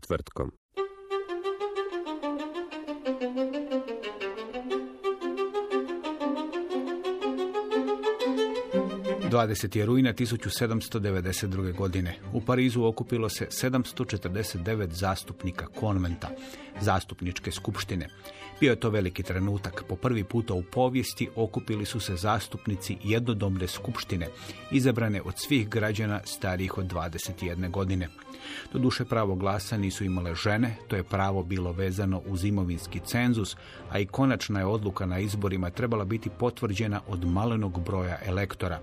Četvrtkom. 20. je rujna 1792. godine. U Parizu okupilo se 749 zastupnika konventa, zastupničke skupštine. Bio je to veliki trenutak. Po prvi puta u povijesti okupili su se zastupnici jednodomne skupštine, izabrane od svih građana starijih od 21 godine. Doduše pravo glasa nisu imale žene, to je pravo bilo vezano uz imovinski cenzus, a i konačna je odluka na izborima trebala biti potvrđena od malenog broja elektora.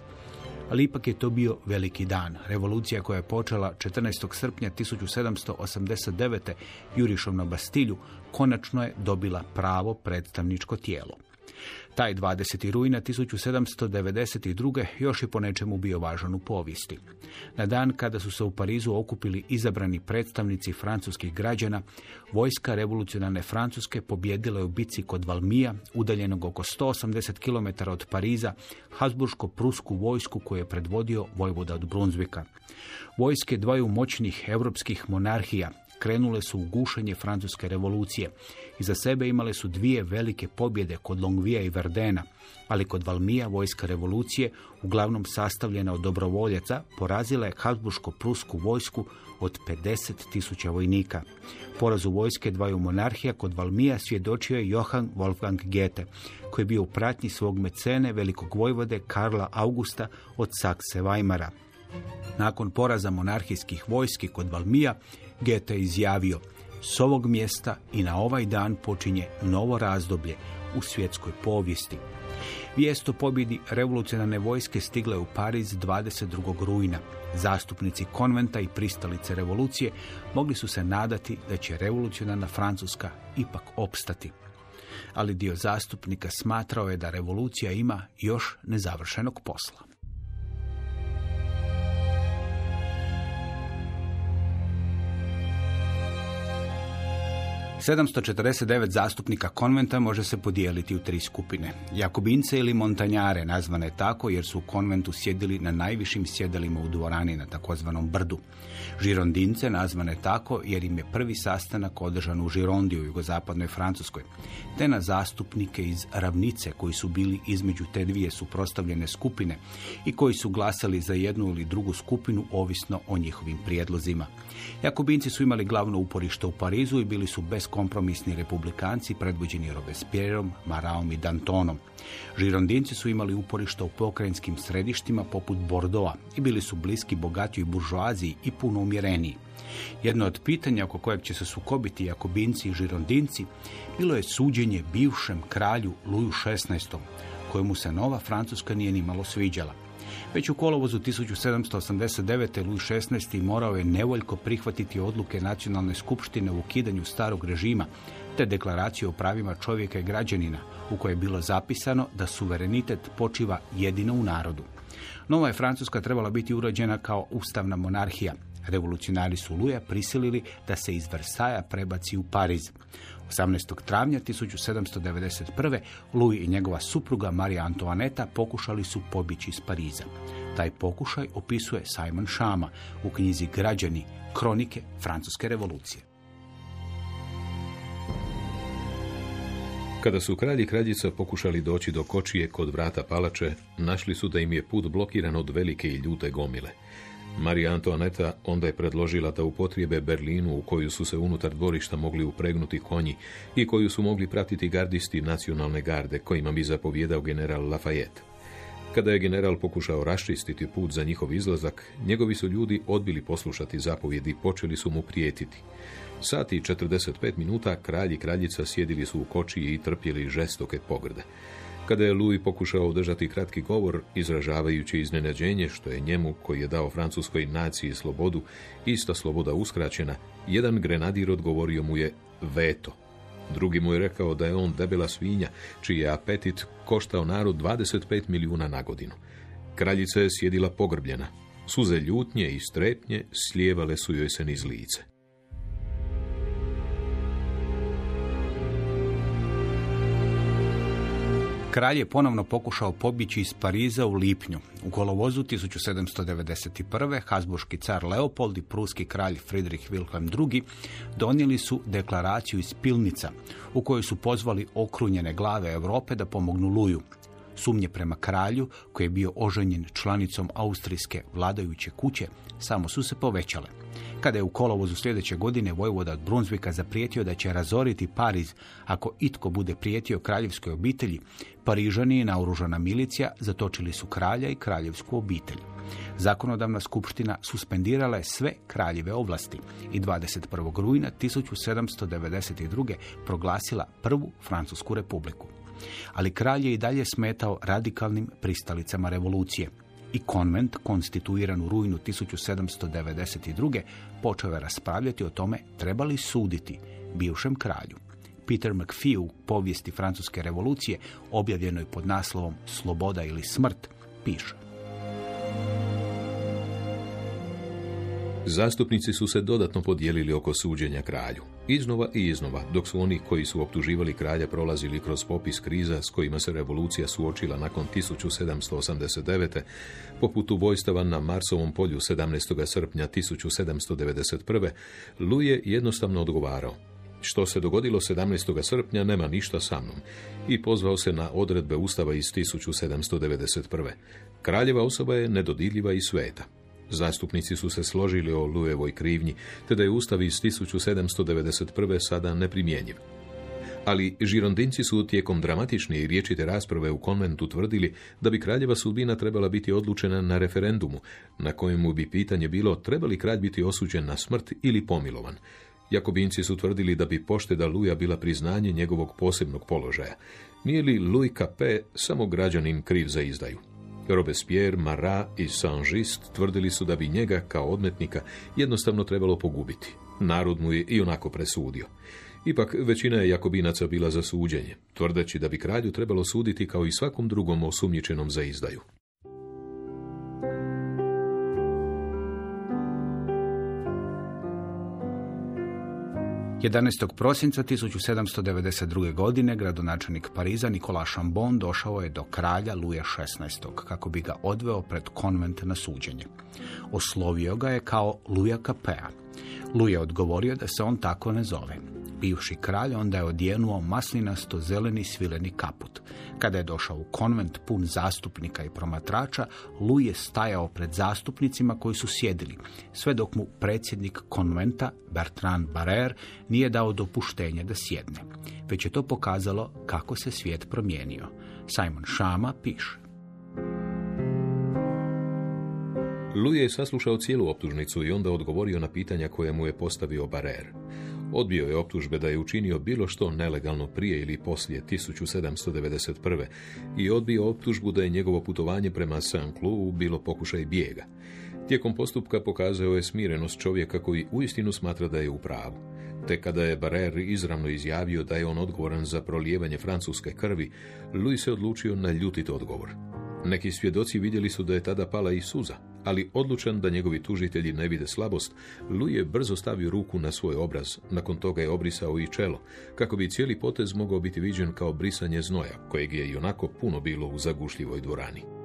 Ali ipak je to bio veliki dan. Revolucija koja je počela 14. srpnja 1789. jurišom na Bastilju konačno je dobila pravo predstavničko tijelo. Taj 20. rujna 1792. još je po nečemu bio važan u povijesti. Na dan kada su se u Parizu okupili izabrani predstavnici francuskih građana, vojska revolucionarne Francuske pobjedila je u bici kod Valmija, udaljenog oko 180 km od Pariza, Habsburško-prusku vojsku koju je predvodio vojvoda od Brunsvika. Vojske dvaju moćnih europskih monarhija, krenule su u gušenje francuske revolucije. Iza sebe imale su dvije velike pobjede kod Longvija i Verdena, ali kod Valmija vojska revolucije, uglavnom sastavljena od dobrovoljaca, porazila je Habsburško-prusku vojsku od 50 tisuća vojnika. Porazu vojske dvaju monarhija kod Valmija svjedočio je Johann Wolfgang Goethe, koji je bio u pratnji svog mecene velikog vojvode Karla Augusta od Sakse Weimara. Nakon poraza monarhijskih vojski kod Valmija, Goethe je izjavio s ovog mjesta i na ovaj dan počinje novo razdoblje u svjetskoj povijesti. Vijest o pobjedi revolucionarne vojske stigla je u Pariz 22. rujna. Zastupnici konventa i pristalice revolucije mogli su se nadati da će revolucionarna Francuska ipak opstati. Ali dio zastupnika smatrao je da revolucija ima još nezavršenog posla. 749 zastupnika konventa može se podijeliti u tri skupine. Jakobince ili montanjare, nazvane tako jer su u konventu sjedili na najvišim sjedalima u dvorani na takozvanom brdu. Žirondince, nazvane tako jer im je prvi sastanak održan u Žirondi u jugozapadnoj Francuskoj, te na zastupnike iz ravnice koji su bili između te dvije suprotstavljene skupine i koji su glasali za jednu ili drugu skupinu ovisno o njihovim prijedlozima. Jakobinci su imali glavno uporište u Parizu i bili su beskompromisni republikanci predvođeni Robespierreom, Maraom i Dantonom. Žirondinci su imali uporište u pokrajinskim središtima poput Bordeauxa i bili su bliski bogatijoj buržoaziji i puno umjereniji. Jedno od pitanja oko kojeg će se sukobiti Jakobinci i Žirondinci bilo je suđenje bivšem kralju Luju XVI, kojemu se nova Francuska nije nimalo sviđala. Već u kolovozu 1789. Louis XVI. morao je nevoljko prihvatiti odluke nacionalne skupštine u ukidanju starog režima, te deklaraciju o pravima čovjeka i građanina, u kojoj je bilo zapisano da suverenitet počiva jedino u narodu. Nova je Francuska trebala biti urađena kao ustavna monarhija. Revolucionari su Luja prisilili da se iz Versaja prebaci u Pariz. 18. travnja 1791. Louis i njegova supruga Marija Antoaneta pokušali su pobići iz Pariza. Taj pokušaj opisuje Simon Šama u knjizi Građani, kronike Francuske revolucije. Kada su kralj i kraljica pokušali doći do kočije kod vrata palače, našli su da im je put blokiran od velike i ljute gomile. Marija Antoaneta onda je predložila da upotrijebe Berlinu u koju su se unutar dvorišta mogli upregnuti konji i koju su mogli pratiti gardisti nacionalne garde kojima bi zapovjedao general Lafayette. Kada je general pokušao raščistiti put za njihov izlazak, njegovi su ljudi odbili poslušati zapovjedi i počeli su mu prijetiti. Sati i 45 minuta kralj i kraljica sjedili su u kočiji i trpjeli žestoke pogrde. Kada je Louis pokušao održati kratki govor, izražavajući iznenađenje što je njemu, koji je dao francuskoj naciji slobodu, ista sloboda uskraćena, jedan grenadir odgovorio mu je veto. Drugi mu je rekao da je on debela svinja, čiji je apetit koštao narod 25 milijuna na godinu. Kraljica je sjedila pogrbljena. Suze ljutnje i strepnje slijevale su joj se niz lice. Kralj je ponovno pokušao pobjeći iz Pariza u lipnju. U kolovozu 1791. Hasburški car Leopold i pruski kralj Friedrich Wilhelm II. donijeli su deklaraciju iz Pilnica u kojoj su pozvali okrunjene glave Europe da pomognu Luju. Sumnje prema kralju, koji je bio oženjen članicom austrijske vladajuće kuće, samo su se povećale. Kada je u kolovozu sljedeće godine Vojvoda od Brunsvika zaprijetio da će razoriti Pariz ako itko bude prijetio kraljevskoj obitelji, Parižani i naoružana milicija zatočili su kralja i kraljevsku obitelj. Zakonodavna skupština suspendirala je sve kraljeve ovlasti i 21. rujna 1792. proglasila prvu Francusku republiku. Ali kralj je i dalje smetao radikalnim pristalicama revolucije i konvent, konstituiran u rujnu 1792. počeo je raspravljati o tome trebali suditi bivšem kralju. Peter McPhee u povijesti Francuske revolucije, objavljenoj pod naslovom Sloboda ili smrt, piše. Zastupnici su se dodatno podijelili oko suđenja kralju. Iznova i iznova, dok su oni koji su optuživali kralja prolazili kroz popis kriza s kojima se revolucija suočila nakon 1789. poput ubojstava na Marsovom polju 17. srpnja 1791. Louis je jednostavno odgovarao. Što se dogodilo 17. srpnja nema ništa sa mnom i pozvao se na odredbe Ustava iz 1791. Kraljeva osoba je nedodiljiva i sveta. Zastupnici su se složili o Lujevoj krivnji, te da je Ustav iz 1791. sada neprimjenjiv. Ali žirondinci su tijekom dramatične i riječite rasprave u konventu tvrdili da bi kraljeva sudbina trebala biti odlučena na referendumu, na kojemu bi pitanje bilo treba li kralj biti osuđen na smrt ili pomilovan. Jakobinci su tvrdili da bi pošteda Luja bila priznanje njegovog posebnog položaja. Nije li Louis Capet samo građanin kriv za izdaju? Robespierre, Marat i Saint-Just tvrdili su da bi njega kao odmetnika jednostavno trebalo pogubiti. Narod mu je i onako presudio. Ipak većina je Jakobinaca bila za suđenje, tvrdeći da bi kralju trebalo suditi kao i svakom drugom osumnjičenom za izdaju. 11. prosinca 1792. godine gradonačelnik Pariza Nikola Chambon došao je do kralja Luja XVI. kako bi ga odveo pred konvent na suđenje. Oslovio ga je kao Luja Capea. Luja odgovorio da se on tako ne zove bivši kralj onda je odjenuo maslinasto zeleni svileni kaput. Kada je došao u konvent pun zastupnika i promatrača, Lu je stajao pred zastupnicima koji su sjedili, sve dok mu predsjednik konventa, Bertrand Barrer, nije dao dopuštenje da sjedne. Već je to pokazalo kako se svijet promijenio. Simon Šama piše. Louis je saslušao cijelu optužnicu i onda odgovorio na pitanja koje mu je postavio Barrer. Odbio je optužbe da je učinio bilo što nelegalno prije ili poslije 1791. i odbio optužbu da je njegovo putovanje prema Saint-Cloud bilo pokušaj bijega. Tijekom postupka pokazao je smirenost čovjeka koji uistinu smatra da je u pravu. Te kada je Barrer izravno izjavio da je on odgovoran za prolijevanje francuske krvi, Louis se odlučio na ljutit odgovor. Neki svjedoci vidjeli su da je tada pala i suza, ali odlučan da njegovi tužitelji ne vide slabost, Louis je brzo stavio ruku na svoj obraz, nakon toga je obrisao i čelo, kako bi cijeli potez mogao biti viđen kao brisanje znoja, kojeg je i onako puno bilo u zagušljivoj dvorani.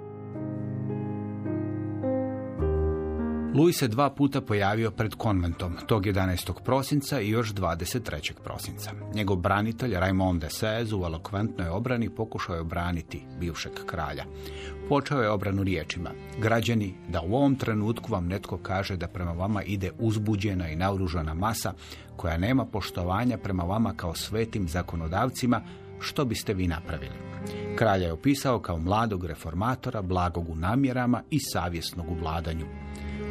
Louis se dva puta pojavio pred konventom, tog 11. prosinca i još 23. prosinca. Njegov branitelj Raymond de Sez u elokventnoj obrani pokušao je obraniti bivšeg kralja. Počeo je obranu riječima. Građani, da u ovom trenutku vam netko kaže da prema vama ide uzbuđena i naoružana masa koja nema poštovanja prema vama kao svetim zakonodavcima, što biste vi napravili? Kralja je opisao kao mladog reformatora, blagog u namjerama i savjesnog u vladanju.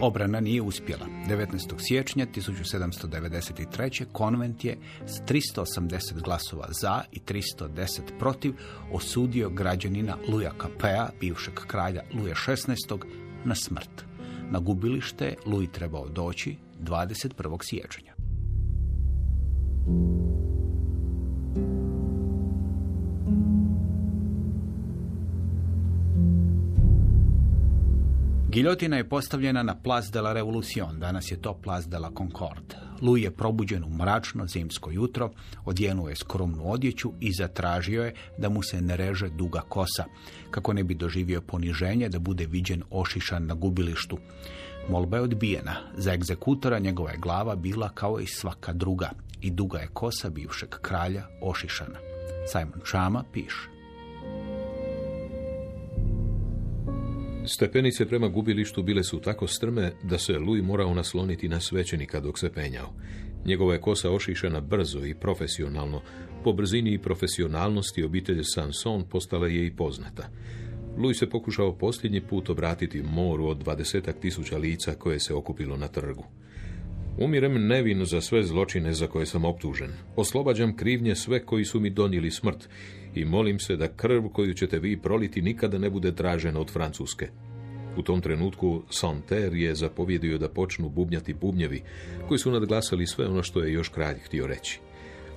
Obrana nije uspjela. 19. siječnja 1793. konvent je s 380 glasova za i 310 protiv osudio građanina Luja Capea, bivšeg kralja Luja XVI, na smrt. Na gubilište je Luj trebao doći 21. siječnja. Giljotina je postavljena na Place de la Revolution, danas je to Place de la Concorde. Louis je probuđen u mračno zimsko jutro, odjenuo je skromnu odjeću i zatražio je da mu se ne reže duga kosa, kako ne bi doživio poniženje da bude viđen ošišan na gubilištu. Molba je odbijena. Za egzekutora njegova je glava bila kao i svaka druga i duga je kosa bivšeg kralja ošišana. Simon Chama piše. Stepenice prema gubilištu bile su tako strme da se Louis morao nasloniti na svećenika dok se penjao. Njegova je kosa ošišana brzo i profesionalno. Po brzini i profesionalnosti obitelj Sanson postala je i poznata. Louis se pokušao posljednji put obratiti moru od dvadesetak tisuća lica koje se okupilo na trgu. Umirem nevin za sve zločine za koje sam optužen. Oslobađam krivnje sve koji su mi donijeli smrt i molim se da krv koju ćete vi proliti nikada ne bude tražena od Francuske. U tom trenutku Santer je zapovjedio da počnu bubnjati bubnjevi, koji su nadglasali sve ono što je još kralj htio reći.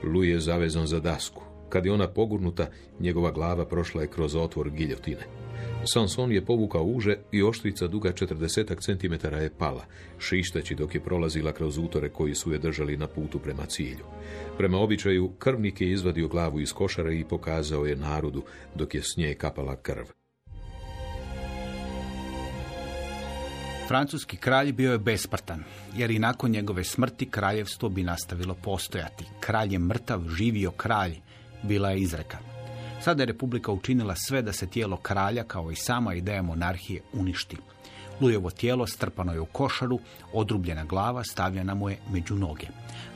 Louis je zavezan za dasku. Kad je ona pogurnuta, njegova glava prošla je kroz otvor giljotine. Sanson je povukao uže i oštrica duga 40 cm je pala, šišteći dok je prolazila kroz utore koji su je držali na putu prema cilju. Prema običaju, krvnik je izvadio glavu iz košara i pokazao je narodu dok je s nje kapala krv. Francuski kralj bio je besprtan, jer i nakon njegove smrti kraljevstvo bi nastavilo postojati. Kralj je mrtav, živio kralj, bila je izreka. Sada je Republika učinila sve da se tijelo kralja, kao i sama ideja monarhije, uništi. Lujevo tijelo strpano je u košaru, odrubljena glava stavljena mu je među noge.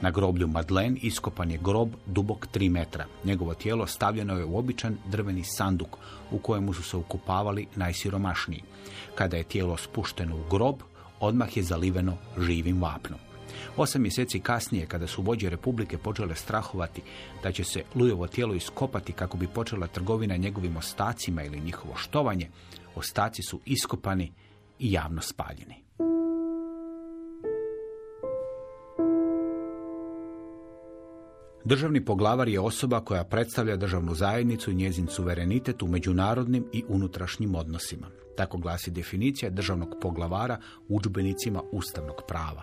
Na groblju Madlen iskopan je grob dubok 3 metra. Njegovo tijelo stavljeno je u običan drveni sanduk u kojemu su se ukupavali najsiromašniji. Kada je tijelo spušteno u grob, odmah je zaliveno živim vapnom. Osam mjeseci kasnije, kada su vođe Republike počele strahovati da će se Lujovo tijelo iskopati kako bi počela trgovina njegovim ostacima ili njihovo štovanje, ostaci su iskopani i javno spaljeni. Državni poglavar je osoba koja predstavlja državnu zajednicu i njezin suverenitet u međunarodnim i unutrašnjim odnosima. Tako glasi definicija državnog poglavara u udžbenicima ustavnog prava.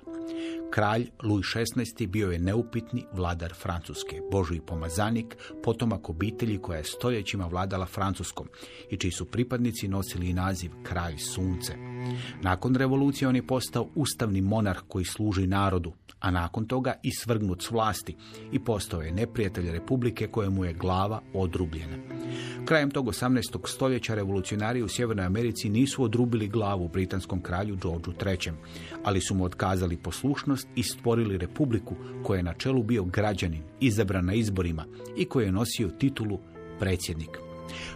Kralj Louis XVI. bio je neupitni vladar Francuske, božji pomazanik, potomak obitelji koja je stoljećima vladala Francuskom i čiji su pripadnici nosili naziv Kralj Sunce. Nakon revolucije on je postao ustavni monarh koji služi narodu, a nakon toga i svrgnut s vlasti i postao je neprijatelj Republike kojemu je glava odrubljena. Krajem tog 18. stoljeća revolucionari u Sjevernoj Americi nisu odrubili glavu britanskom kralju Georgeu III, ali su mu otkazali poslušnost i stvorili republiku koja je na čelu bio građanin, izabran na izborima i koji je nosio titulu predsjednik.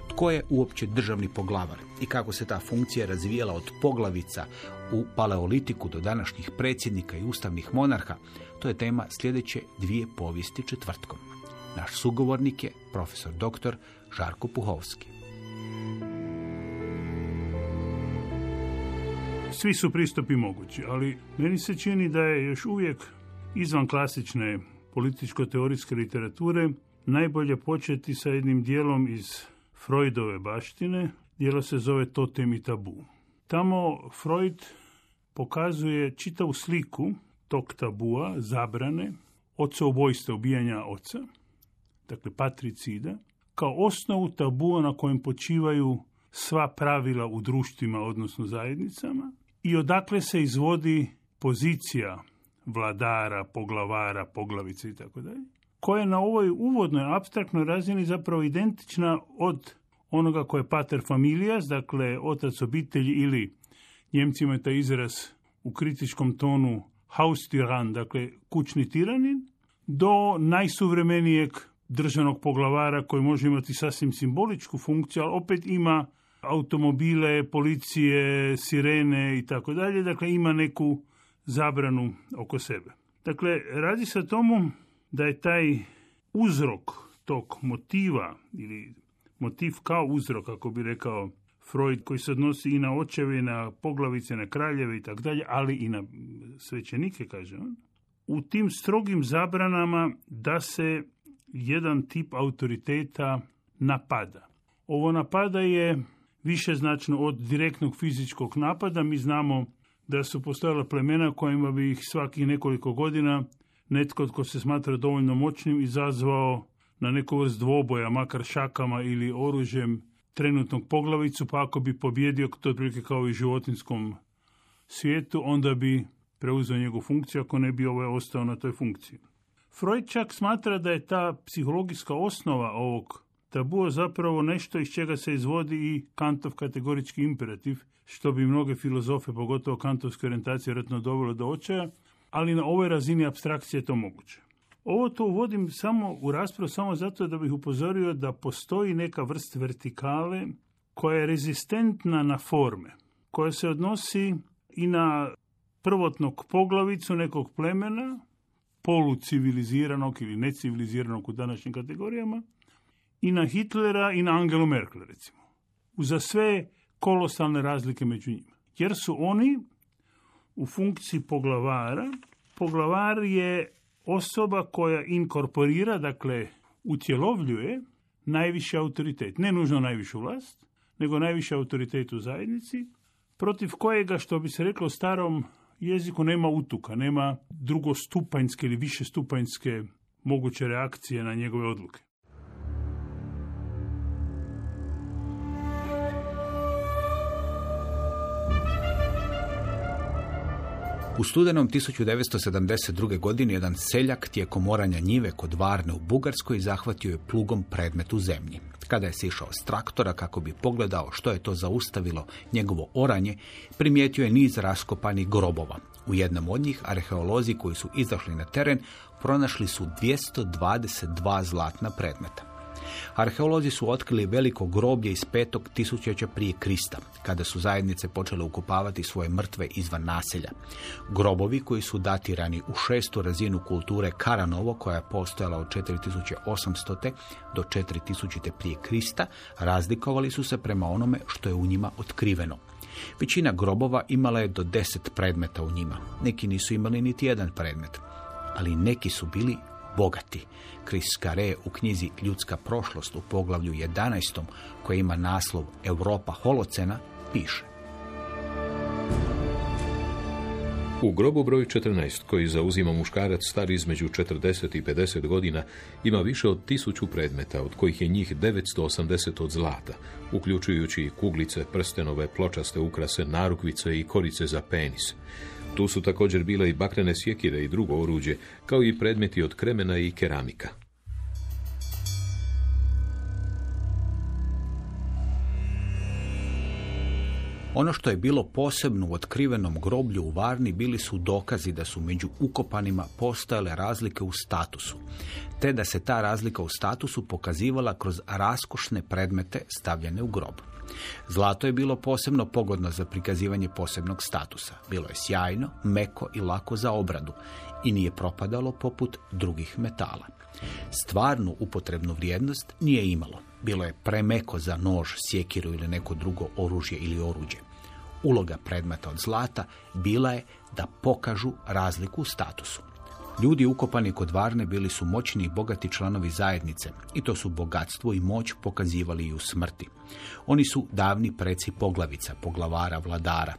Tko je uopće državni poglavar i kako se ta funkcija razvijala od poglavica u paleolitiku do današnjih predsjednika i ustavnih monarha, to je tema sljedeće dvije povijesti četvrtkom. Naš sugovornik je profesor dr. Žarko Puhovski. Svi su pristupi mogući, ali meni se čini da je još uvijek izvan klasične političko-teorijske literature najbolje početi sa jednim dijelom iz Freudove baštine. Dijelo se zove Totem i tabu. Tamo Freud pokazuje čitavu sliku tog tabua, zabrane, oca ubijanja oca, dakle patricida, kao osnovu tabua na kojem počivaju sva pravila u društvima, odnosno zajednicama, i odakle se izvodi pozicija vladara, poglavara, poglavice i koja je na ovoj uvodnoj abstraktnoj razini zapravo identična od onoga koje je pater familijas, dakle otac obitelji ili Njemcima je taj izraz u kritičkom tonu Haustiran, dakle kućni tiranin, do najsuvremenijeg državnog poglavara koji može imati sasvim simboličku funkciju, ali opet ima automobile, policije, sirene i tako dalje, dakle ima neku zabranu oko sebe. Dakle, radi se o tomu da je taj uzrok tog motiva ili motiv kao uzrok, kako bi rekao Freud, koji se odnosi i na očeve, i na poglavice, na kraljeve i tako dalje, ali i na svećenike, kaže on, u tim strogim zabranama da se jedan tip autoriteta napada. Ovo napada je više značno od direktnog fizičkog napada. Mi znamo da su postojala plemena kojima bi ih svakih nekoliko godina netko tko se smatra dovoljno moćnim izazvao na neku vrst dvoboja, makar šakama ili oružjem trenutnog poglavicu, pa ako bi pobjedio, to otprilike kao i životinskom svijetu, onda bi preuzeo njegovu funkciju, ako ne bi ovaj ostao na toj funkciji. Freud čak smatra da je ta psihologijska osnova ovog tabua zapravo nešto iz čega se izvodi i Kantov kategorički imperativ, što bi mnoge filozofe, pogotovo kantovske orijentacije, vjerojatno dovelo do očaja, ali na ovoj razini abstrakcije je to moguće. Ovo to uvodim samo u raspravu samo zato da bih upozorio da postoji neka vrst vertikale koja je rezistentna na forme, koja se odnosi i na prvotnog poglavicu nekog plemena, poluciviliziranog ili neciviliziranog u današnjim kategorijama, i na Hitlera i na Angelu Merkel, recimo. Uza sve kolosalne razlike među njima. Jer su oni u funkciji poglavara, poglavar je osoba koja inkorporira, dakle utjelovljuje najviši autoritet. Ne nužno najvišu vlast, nego najviši autoritet u zajednici, protiv kojega, što bi se reklo starom jeziku, nema utuka, nema drugostupanjske ili višestupanjske moguće reakcije na njegove odluke. U studenom 1972. godine jedan seljak tijekom oranja njive kod Varne u Bugarskoj zahvatio je plugom predmet u zemlji. Kada je sišao s traktora kako bi pogledao što je to zaustavilo njegovo oranje, primijetio je niz raskopanih grobova. U jednom od njih arheolozi koji su izašli na teren pronašli su 222 zlatna predmeta. Arheolozi su otkrili veliko groblje iz petog tisućeća prije Krista, kada su zajednice počele ukopavati svoje mrtve izvan naselja. Grobovi koji su datirani u šestu razinu kulture Karanovo, koja je postojala od 4800. do 4000. prije Krista, razlikovali su se prema onome što je u njima otkriveno. Većina grobova imala je do deset predmeta u njima. Neki nisu imali niti jedan predmet, ali neki su bili bogati. Chris Carre u knjizi Ljudska prošlost u poglavlju 11. koje ima naslov Europa holocena piše. U grobu broj 14, koji zauzima muškarac star između 40 i 50 godina, ima više od tisuću predmeta, od kojih je njih 980 od zlata, uključujući kuglice, prstenove, pločaste ukrase, narukvice i korice za penis. Tu su također bile i bakrene sjekire i drugo oruđe, kao i predmeti od kremena i keramika. Ono što je bilo posebno u otkrivenom groblju u Varni bili su dokazi da su među ukopanima postojale razlike u statusu, te da se ta razlika u statusu pokazivala kroz raskošne predmete stavljene u grob. Zlato je bilo posebno pogodno za prikazivanje posebnog statusa. Bilo je sjajno, meko i lako za obradu i nije propadalo poput drugih metala. Stvarnu upotrebnu vrijednost nije imalo. Bilo je premeko za nož, sjekiru ili neko drugo oružje ili oruđe. Uloga predmeta od zlata bila je da pokažu razliku u statusu. Ljudi ukopani kod Varne bili su moćni i bogati članovi zajednice i to su bogatstvo i moć pokazivali i u smrti. Oni su davni preci poglavica, poglavara, vladara.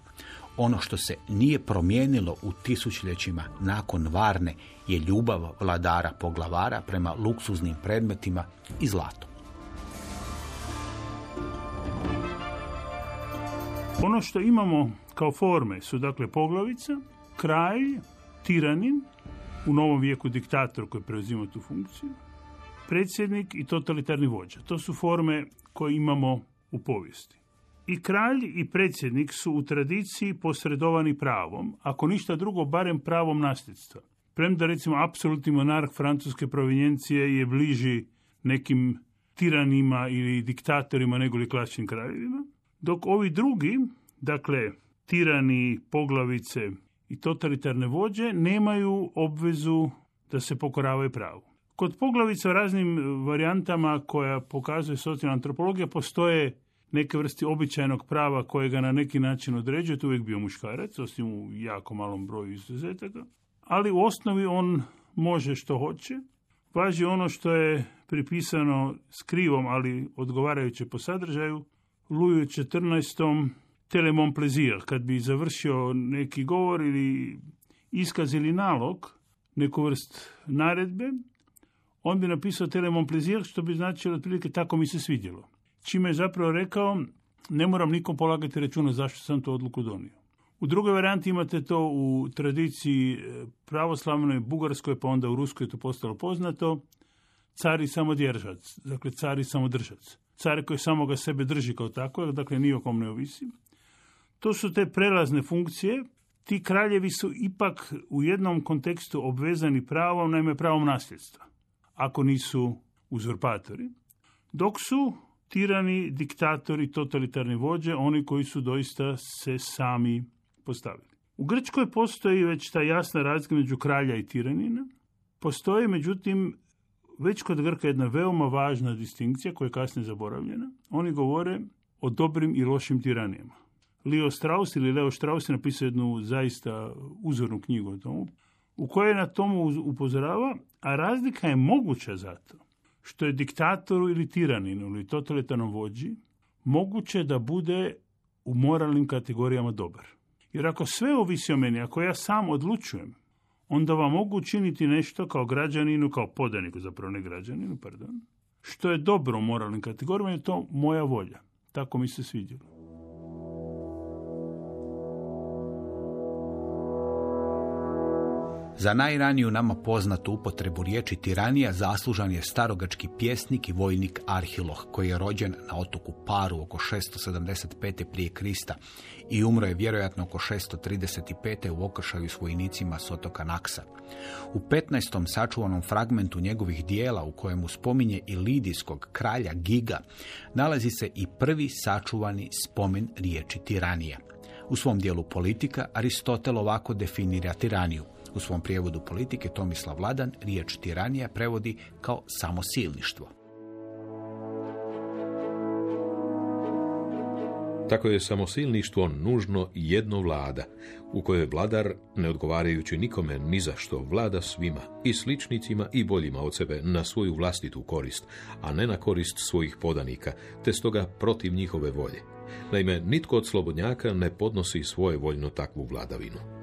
Ono što se nije promijenilo u tisućljećima nakon Varne je ljubav vladara poglavara prema luksuznim predmetima i zlatom. Ono što imamo kao forme su dakle poglavica, kralj, tiranin, u novom vijeku diktator koji preuzima tu funkciju, predsjednik i totalitarni vođa. To su forme koje imamo u povijesti. I kralj i predsjednik su u tradiciji posredovani pravom, ako ništa drugo, barem pravom nasljedstva. Premda recimo apsolutni monarh francuske provinjencije je bliži nekim tiranima ili diktatorima nego li klasičnim kraljevima, dok ovi drugi, dakle tirani, poglavice i totalitarne vođe nemaju obvezu da se pokoravaju pravu. Kod poglavica u raznim varijantama koja pokazuje socijalna antropologija postoje neke vrsti običajnog prava koje ga na neki način određuje, to uvijek bio muškarac, osim u jako malom broju izuzetaka, ali u osnovi on može što hoće, važi ono što je pripisano skrivom, ali odgovarajuće po sadržaju, Luju 14. Telemon plezir, kad bi završio neki govor ili iskaz ili nalog, neku vrst naredbe, on bi napisao Telemon plezir, što bi značilo otprilike tako mi se svidjelo. Čime je zapravo rekao, ne moram nikom polagati računa zašto sam tu odluku donio. U drugoj varijanti imate to u tradiciji e, pravoslavnoj, bugarskoj, pa onda u ruskoj je to postalo poznato, cari samodjeržac, dakle cari samodržac. Car koji samoga sebe drži kao tako, dakle ni o kom ne ovisi. To su te prelazne funkcije. Ti kraljevi su ipak u jednom kontekstu obvezani pravom, naime pravom nasljedstva, ako nisu uzurpatori. Dok su tirani, diktatori, totalitarni vođe, oni koji su doista se sami postavili. U Grčkoj postoji već ta jasna razlika među kralja i tiranina. Postoji, međutim, već kod Grka jedna veoma važna distinkcija koja je kasnije zaboravljena. Oni govore o dobrim i lošim tiranijama. Leo Strauss ili Leo Strauss je napisao jednu zaista uzornu knjigu o tomu, u kojoj na tomu upozorava, a razlika je moguća zato što je diktatoru ili tiraninu ili totalitarnom vođi moguće da bude u moralnim kategorijama dobar. Jer ako sve ovisi o meni, ako ja sam odlučujem, onda vam mogu učiniti nešto kao građaninu, kao podaniku, zapravo ne građaninu, pardon, što je dobro u moralnim kategorijama, je to moja volja. Tako mi se svidjelo. Za najraniju nama poznatu upotrebu riječi tiranija zaslužan je starogački pjesnik i vojnik Arhiloh, koji je rođen na otoku Paru oko 675. prije Krista i umro je vjerojatno oko 635. u okršaju s vojnicima s otoka Naksa. U 15. sačuvanom fragmentu njegovih dijela u kojemu spominje i lidijskog kralja Giga nalazi se i prvi sačuvani spomen riječi tiranija. U svom dijelu politika Aristotel ovako definira tiraniju – u svom prijevodu politike Tomislav Vladan riječ tiranija prevodi kao samosilništvo. Tako je samosilništvo nužno jedno vlada, u kojoj vladar, ne odgovarajući nikome ni za što, vlada svima, i sličnicima i boljima od sebe, na svoju vlastitu korist, a ne na korist svojih podanika, te stoga protiv njihove volje. Naime, nitko od slobodnjaka ne podnosi svoje voljno takvu vladavinu.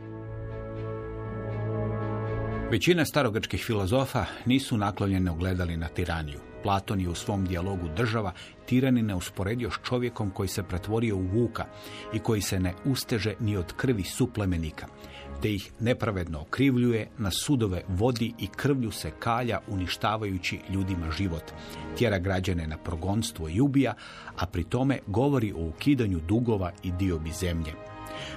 Većina starogačkih filozofa nisu naklonjene ogledali na tiraniju. Platon je u svom dijalogu država tiranine usporedio s čovjekom koji se pretvorio u vuka i koji se ne usteže ni od krvi suplemenika, te ih nepravedno okrivljuje, na sudove vodi i krvlju se kalja uništavajući ljudima život, tjera građane na progonstvo i ubija, a pri tome govori o ukidanju dugova i diobi zemlje.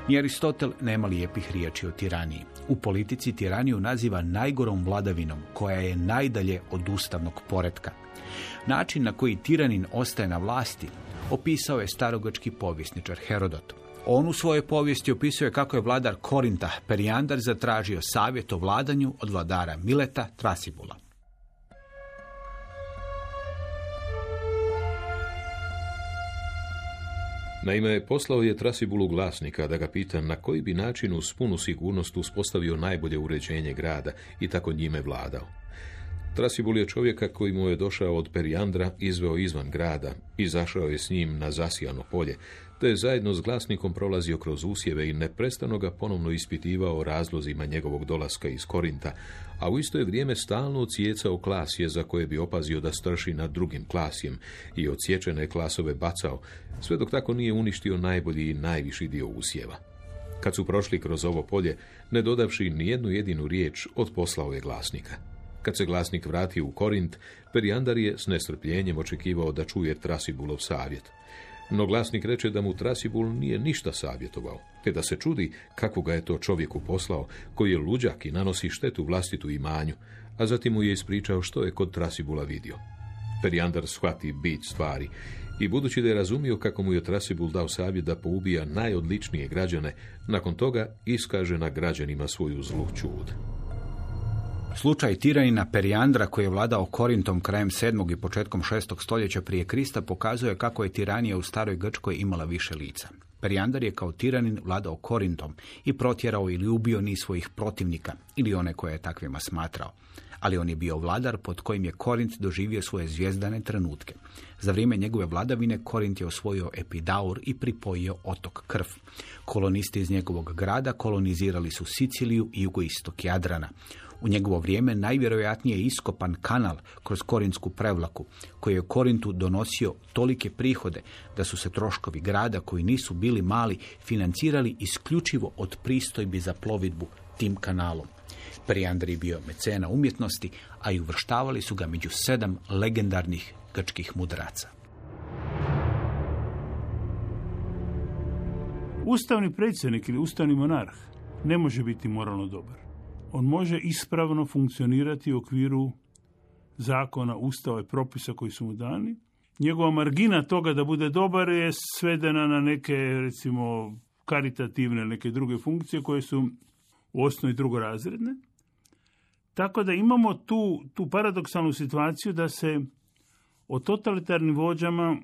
Ni Aristotel nema lijepih riječi o tiraniji. U politici tiraniju naziva najgorom vladavinom koja je najdalje od ustavnog poretka. Način na koji tiranin ostaje na vlasti opisao je starogački povjesničar Herodot. On u svojoj povijesti opisuje kako je vladar Korinta Perijandar zatražio savjet o vladanju od vladara Mileta Trasibula. Naime, poslao je Trasibulu glasnika da ga pita na koji bi način uz punu sigurnost uspostavio najbolje uređenje grada i tako njime vladao. Trasibul je čovjeka koji mu je došao od Perijandra izveo izvan grada, izašao je s njim na zasijano polje, te je zajedno s glasnikom prolazio kroz usjeve i neprestano ga ponovno ispitivao razlozima njegovog dolaska iz Korinta, a u isto je vrijeme stalno ocijecao klasje za koje bi opazio da strši nad drugim klasjem i odsječene klasove bacao, sve dok tako nije uništio najbolji i najviši dio usjeva. Kad su prošli kroz ovo polje, ne dodavši nijednu jedinu riječ, otposlao je glasnika. Kad se glasnik vratio u Korint, Perijandar je s nestrpljenjem očekivao da čuje Trasibulov savjet. No glasnik reče da mu Trasibul nije ništa savjetovao, te da se čudi kako ga je to čovjeku poslao, koji je luđak i nanosi štetu vlastitu imanju, a zatim mu je ispričao što je kod Trasibula vidio. Perijandar shvati bit stvari i budući da je razumio kako mu je Trasibul dao savjet da poubija najodličnije građane, nakon toga iskaže na građanima svoju zlu čud. Slučaj tiranina Perijandra koji je vladao Korintom krajem 7. i početkom 6. stoljeća prije Krista pokazuje kako je tiranija u staroj Grčkoj imala više lica. Perijandar je kao tiranin vladao Korintom i protjerao ili ubio niz svojih protivnika ili one koje je takvima smatrao. Ali on je bio vladar pod kojim je Korint doživio svoje zvijezdane trenutke. Za vrijeme njegove vladavine Korint je osvojio Epidaur i pripojio otok Krv. Kolonisti iz njegovog grada kolonizirali su Siciliju i jugoistok Jadrana. U njegovo vrijeme najvjerojatnije je iskopan kanal kroz Korinsku prevlaku, koji je Korintu donosio tolike prihode da su se troškovi grada, koji nisu bili mali, financirali isključivo od pristojbi za plovidbu tim kanalom. Perijandar je bio mecena umjetnosti, a i uvrštavali su ga među sedam legendarnih grčkih mudraca. Ustavni predsjednik ili ustavni monarh ne može biti moralno dobar. On može ispravno funkcionirati u okviru zakona, ustava i propisa koji su mu dani. Njegova margina toga da bude dobar je svedena na neke, recimo, karitativne, neke druge funkcije koje su u osnovi drugorazredne. Tako da imamo tu, tu paradoksalnu situaciju da se o totalitarnim vođama,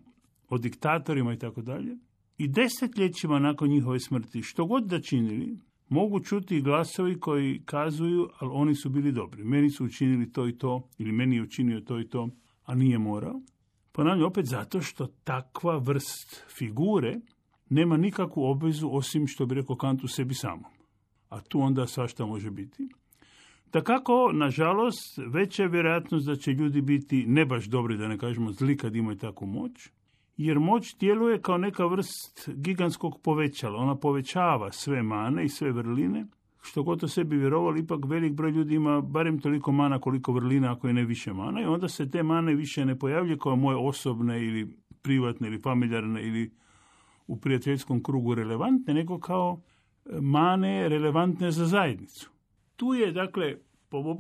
o diktatorima i tako dalje, i desetljećima nakon njihove smrti, što god da činili, mogu čuti glasovi koji kazuju, ali oni su bili dobri. Meni su učinili to i to, ili meni je učinio to i to, a nije morao. Ponavljam opet zato što takva vrst figure nema nikakvu obvezu osim što bi rekao Kant u sebi samom. A tu onda svašta može biti. Da kako, nažalost, veća je vjerojatnost da će ljudi biti ne baš dobri, da ne kažemo zli kad imaju takvu moć, jer moć djeluje kao neka vrst gigantskog povećala. Ona povećava sve mane i sve vrline, što god to sebi vjerovali, ipak velik broj ljudi ima barem toliko mana koliko vrlina, ako je ne više mana, i onda se te mane više ne pojavljaju kao moje osobne ili privatne ili familijarne ili u prijateljskom krugu relevantne, nego kao mane relevantne za zajednicu. Tu je, dakle, po mom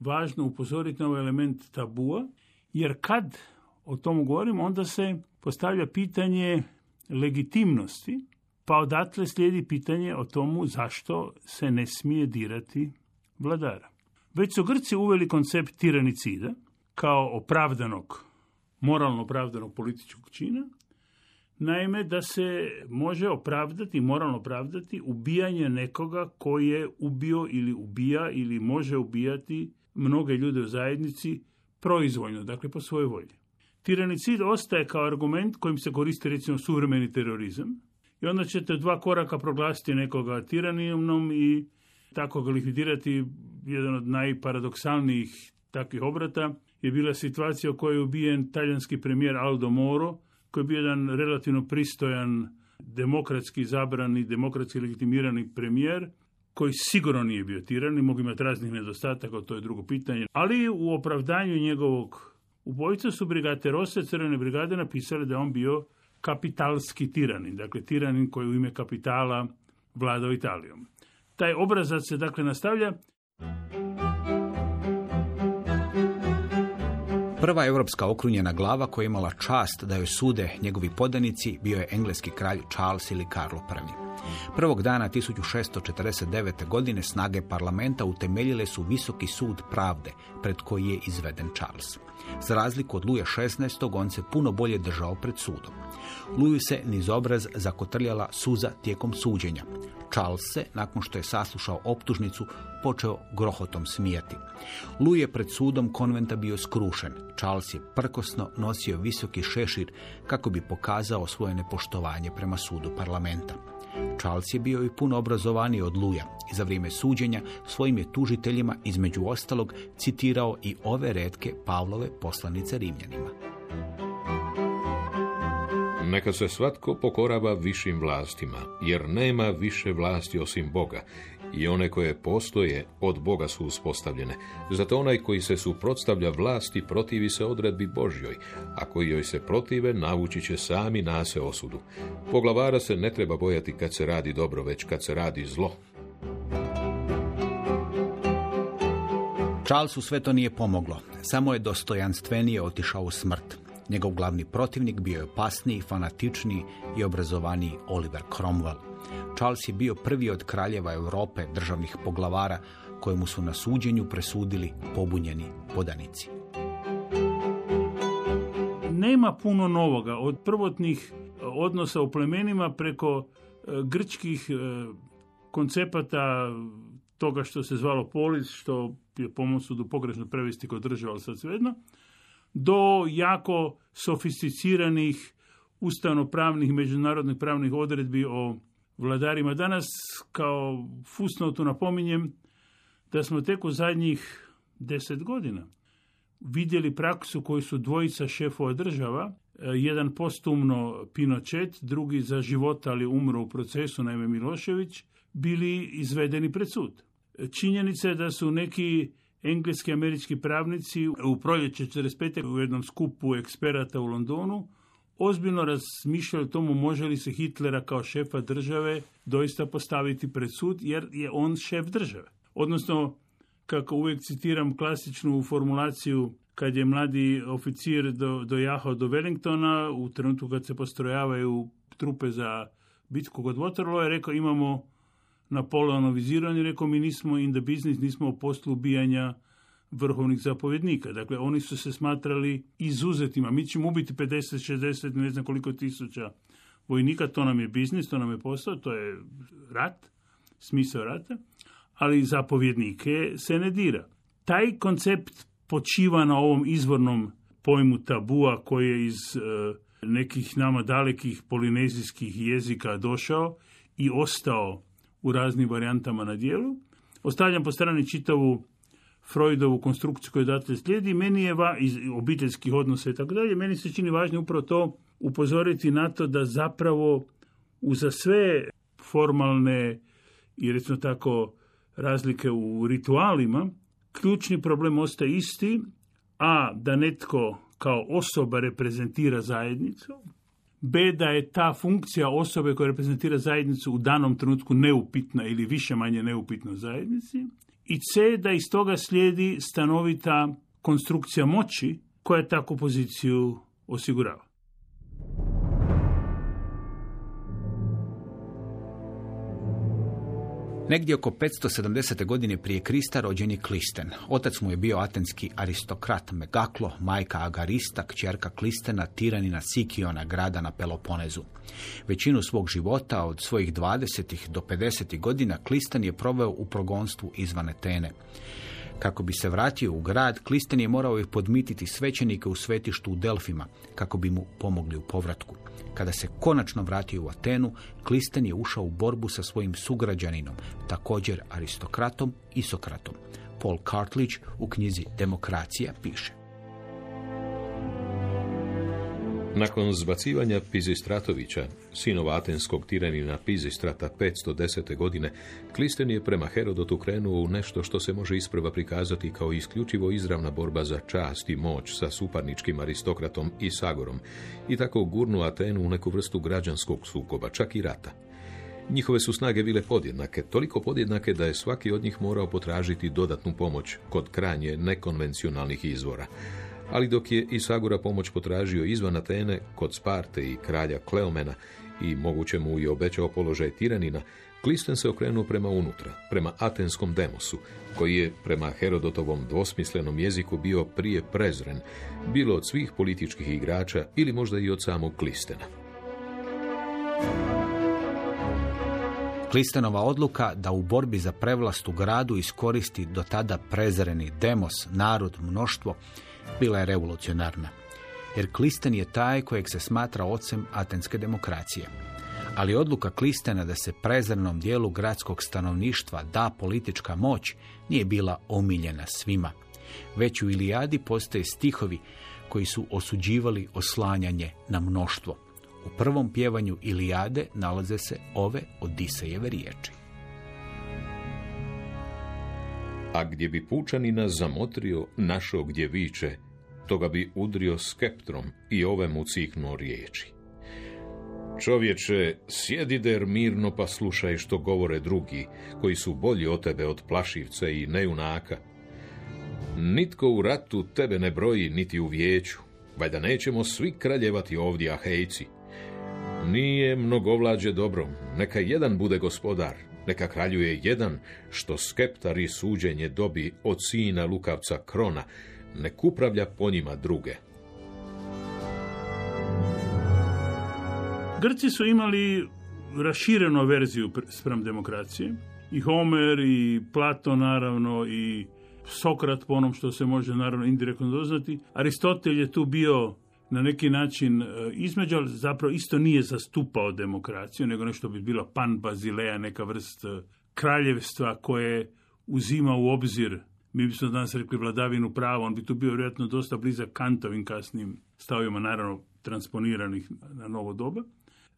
važno upozoriti na ovaj element tabua, jer kad o tomu govorimo, onda se postavlja pitanje legitimnosti, pa odatle slijedi pitanje o tomu zašto se ne smije dirati vladara. Već su Grci uveli koncept tiranicida kao opravdanog, moralno opravdanog političkog čina, naime da se može opravdati, moralno opravdati ubijanje nekoga koji je ubio ili ubija ili može ubijati mnoge ljude u zajednici proizvoljno, dakle po svojoj volji. Tiranicid ostaje kao argument kojim se koristi recimo suvremeni terorizam i onda ćete dva koraka proglasiti nekoga tiranijom i tako ga likvidirati. Jedan od najparadoksalnijih takvih obrata je bila situacija u kojoj je ubijen talijanski premijer Aldo Moro, koji je bio jedan relativno pristojan, demokratski zabrani, demokratski legitimirani premijer, koji sigurno nije bio tiran i mogu imati raznih nedostataka, to je drugo pitanje. Ali u opravdanju njegovog ubojica su brigate Rose, Crvene brigade, napisali da je on bio kapitalski tiranin, dakle tiranin koji u ime kapitala vladao Italijom. Taj obrazac se dakle nastavlja Prva europska okrunjena glava koja je imala čast da joj sude njegovi podanici bio je engleski kralj Charles ili Karlo I. Prvog dana 1649. godine snage parlamenta utemeljile su visoki sud pravde pred koji je izveden Charles. Za razliku od Luje 16. on se puno bolje držao pred sudom. Luju se niz obraz zakotrljala suza tijekom suđenja. Charles se, nakon što je saslušao optužnicu, počeo grohotom smijati. Lu je pred sudom konventa bio skrušen. Charles je prkosno nosio visoki šešir kako bi pokazao svoje nepoštovanje prema sudu parlamenta. Charles je bio i puno obrazovaniji od Luja i za vrijeme suđenja svojim je tužiteljima između ostalog citirao i ove redke Pavlove poslanice Rimljanima. Neka se svatko pokorava višim vlastima, jer nema više vlasti osim Boga, i one koje postoje od Boga su uspostavljene. Zato onaj koji se suprotstavlja vlasti protivi se odredbi Božjoj, a koji joj se protive navući će sami nase osudu. Poglavara se ne treba bojati kad se radi dobro, već kad se radi zlo. Charlesu sve to nije pomoglo. Samo je dostojanstvenije otišao u smrt. Njegov glavni protivnik bio je opasniji, fanatičniji i obrazovaniji Oliver Cromwell. Charles je bio prvi od kraljeva Europe, državnih poglavara, kojemu su na suđenju presudili pobunjeni podanici. Nema puno novoga od prvotnih odnosa u plemenima preko e, grčkih e, koncepata toga što se zvalo polis, što je po mom sudu pogrešno prevesti kod država, ali sad svejedno, do jako sofisticiranih ustavnopravnih, međunarodnih pravnih odredbi o vladarima. Danas, kao fusnotu napominjem, da smo tek u zadnjih deset godina vidjeli praksu koju su dvojica šefova država, jedan postumno Pinochet, drugi za života, ali umro u procesu, naime Milošević, bili izvedeni pred sud. Činjenica je da su neki engleski američki pravnici u proljeće 45. u jednom skupu eksperata u Londonu ozbiljno razmišljali o tomu može li se Hitlera kao šefa države doista postaviti pred sud jer je on šef države. Odnosno, kako uvijek citiram klasičnu formulaciju kad je mladi oficir do, dojahao do Wellingtona u trenutku kad se postrojavaju trupe za bitku kod Waterloo je rekao imamo Napoleonov viziran i rekao mi nismo in the business, nismo u poslu ubijanja vrhovnih zapovjednika. Dakle, oni su se smatrali izuzetima. Mi ćemo ubiti 50, 60, ne znam koliko tisuća vojnika, to nam je biznis, to nam je posao, to je rat, smisao rata, ali zapovjednike se ne dira. Taj koncept počiva na ovom izvornom pojmu tabua koji je iz e, nekih nama dalekih polinezijskih jezika došao i ostao u raznim varijantama na dijelu. Ostavljam po strani čitavu Freudovu konstrukciju koju odatle slijedi, meni je va, iz obiteljskih odnosa i tako dalje, meni se čini važno upravo to upozoriti na to da zapravo uza sve formalne i recimo tako razlike u ritualima, ključni problem ostaje isti, a da netko kao osoba reprezentira zajednicu, B da je ta funkcija osobe koja reprezentira zajednicu u danom trenutku neupitna ili više manje neupitna zajednici i C da iz toga slijedi stanovita konstrukcija moći koja takvu poziciju osigurava. Negdje oko 570. godine prije Krista rođen je Klisten. Otac mu je bio atenski aristokrat Megaklo, majka Agarista, kćerka Klistena, tiranina Sikiona, grada na Peloponezu. Većinu svog života, od svojih 20. do 50. godina, Klisten je proveo u progonstvu izvan Etene. Kako bi se vratio u grad, Klisten je morao ih podmititi svećenike u svetištu u Delfima, kako bi mu pomogli u povratku. Kada se konačno vratio u Atenu, Klisten je ušao u borbu sa svojim sugrađaninom, također aristokratom i Sokratom. Paul Cartledge u knjizi Demokracija piše. Nakon zbacivanja Pizistratovića, sinova atenskog tiranina Pizistrata 510. godine, Klisten je prema Herodotu krenuo u nešto što se može isprva prikazati kao isključivo izravna borba za čast i moć sa suparničkim aristokratom i Sagorom i tako gurnu Atenu u neku vrstu građanskog sukoba, čak i rata. Njihove su snage bile podjednake, toliko podjednake da je svaki od njih morao potražiti dodatnu pomoć kod krajnje nekonvencionalnih izvora ali dok je Isagura pomoć potražio izvan Atene, kod Sparte i kralja Kleomena i moguće mu i obećao položaj tiranina, Klisten se okrenuo prema unutra, prema atenskom demosu, koji je prema Herodotovom dvosmislenom jeziku bio prije prezren, bilo od svih političkih igrača ili možda i od samog Klistena. Klistenova odluka da u borbi za prevlast u gradu iskoristi do tada prezreni demos, narod, mnoštvo, bila je revolucionarna. Jer Klisten je taj kojeg se smatra ocem atenske demokracije. Ali odluka Klistena da se prezrenom dijelu gradskog stanovništva da politička moć nije bila omiljena svima. Već u Ilijadi postoje stihovi koji su osuđivali oslanjanje na mnoštvo. U prvom pjevanju Ilijade nalaze se ove Odisejeve riječi. A gdje bi pučanina zamotrio, našo gdje viče, toga bi udrio skeptrom i ove mu ciknuo riječi. Čovječe, sjedi der mirno pa slušaj što govore drugi, koji su bolji od tebe od plašivca i nejunaka. Nitko u ratu tebe ne broji, niti u vijeću. Valjda nećemo svi kraljevati ovdje, ahejci. Nije mnogovlađe dobro, neka jedan bude gospodar, neka kraljuje jedan, što skeptar i suđenje dobi od sina lukavca krona, nek upravlja po njima druge. Grci su imali raširenu verziju pr- sprem demokracije. I Homer, i Plato naravno, i Sokrat po onom što se može naravno indirektno doznati. Aristotel je tu bio na neki način e, između, ali zapravo isto nije zastupao demokraciju, nego nešto bi bilo pan Bazileja, neka vrst e, kraljevstva koje uzima u obzir, mi bismo danas rekli vladavinu prava, on bi tu bio vjerojatno dosta blizak Kantovim kasnim stavovima, naravno transponiranih na novo doba.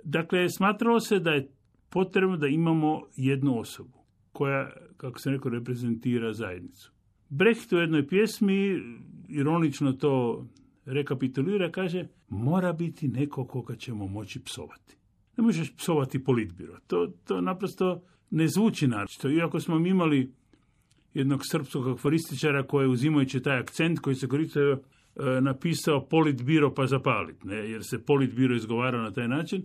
Dakle, smatralo se da je potrebno da imamo jednu osobu koja, kako se neko reprezentira zajednicu. Brecht u jednoj pjesmi ironično to rekapitulira, kaže mora biti neko koga ćemo moći psovati. Ne možeš psovati politbiro. To, to naprosto ne zvuči naročito. Iako smo mi imali jednog srpskog akvarističara koji je uzimajući taj akcent koji se koristio e, napisao politbiro pa zapalit, ne, jer se politbiro izgovarao na taj način.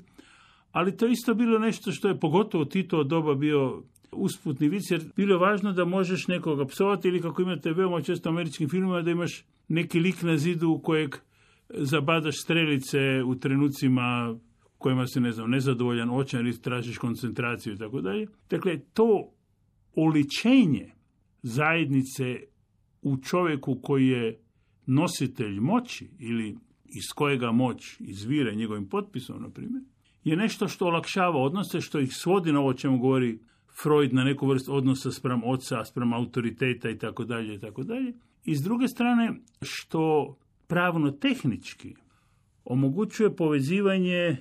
Ali to isto bilo nešto što je pogotovo Tito od doba bio usputni vic, jer bilo je važno da možeš nekoga psovati ili kako imate veoma često u američkim filmima da imaš neki lik na zidu u kojeg zabadaš strelice u trenucima kojima se, ne znam, nezadovoljan, očan ili tražiš koncentraciju i tako dalje. Dakle, to oličenje zajednice u čovjeku koji je nositelj moći ili iz kojega moć izvire njegovim potpisom, na primjer, je nešto što olakšava odnose, što ih svodi na ovo čemu govori Freud na neku vrstu odnosa sprem oca, sprem autoriteta i tako dalje i tako dalje. I s druge strane, što pravno tehnički omogućuje povezivanje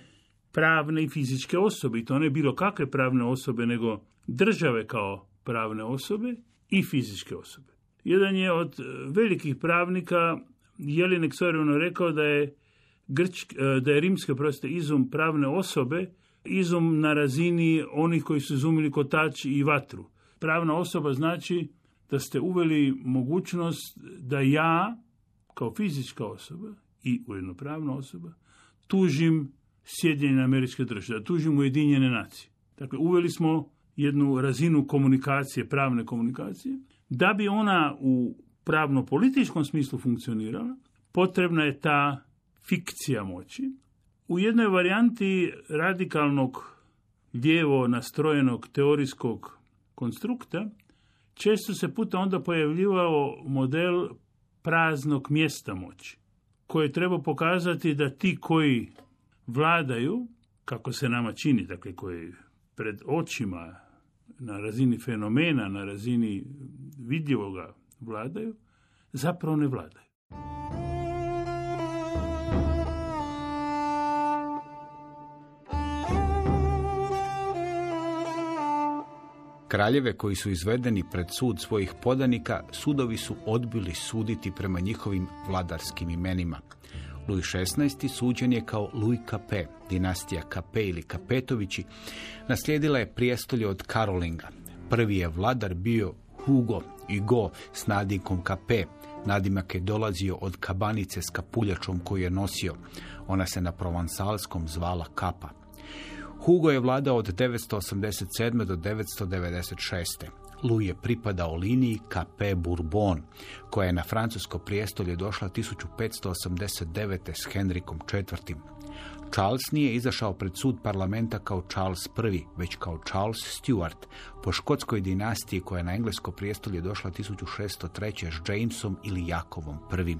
pravne i fizičke osobe, i to ne bilo kakve pravne osobe, nego države kao pravne osobe i fizičke osobe. Jedan je od velikih pravnika, Jelinek Sorevno rekao da je, grčk, da je rimske proste izum pravne osobe izum na razini onih koji su izumili kotač i vatru. Pravna osoba znači da ste uveli mogućnost da ja, kao fizička osoba i ujedno pravna osoba, tužim Sjedinjene američke države, da tužim Ujedinjene nacije. Dakle, uveli smo jednu razinu komunikacije, pravne komunikacije. Da bi ona u pravno-političkom smislu funkcionirala, potrebna je ta fikcija moći. U jednoj varijanti radikalnog lijevo nastrojenog teorijskog konstrukta često se puta onda pojavljivao model praznog mjesta moći, koje treba pokazati da ti koji vladaju, kako se nama čini, dakle koji pred očima na razini fenomena, na razini vidljivoga vladaju, zapravo ne vladaju. Kraljeve koji su izvedeni pred sud svojih podanika, sudovi su odbili suditi prema njihovim vladarskim imenima. Louis XVI. suđen je kao Louis Capet, dinastija Capet ili Kapetovići, naslijedila je prijestolje od Karolinga. Prvi je vladar bio Hugo Hugo s nadimkom Capet. Nadimak je dolazio od kabanice s kapuljačom koju je nosio. Ona se na provansalskom zvala Kapa. Hugo je vladao od 987. do 996. Louis je pripadao liniji Capet Bourbon, koja je na francusko prijestolje došla 1589. s Henrikom IV. Charles nije izašao pred sud parlamenta kao Charles I, već kao Charles Stuart, po škotskoj dinastiji koja je na englesko prijestolje došla 1603. s Jamesom ili Jakovom I.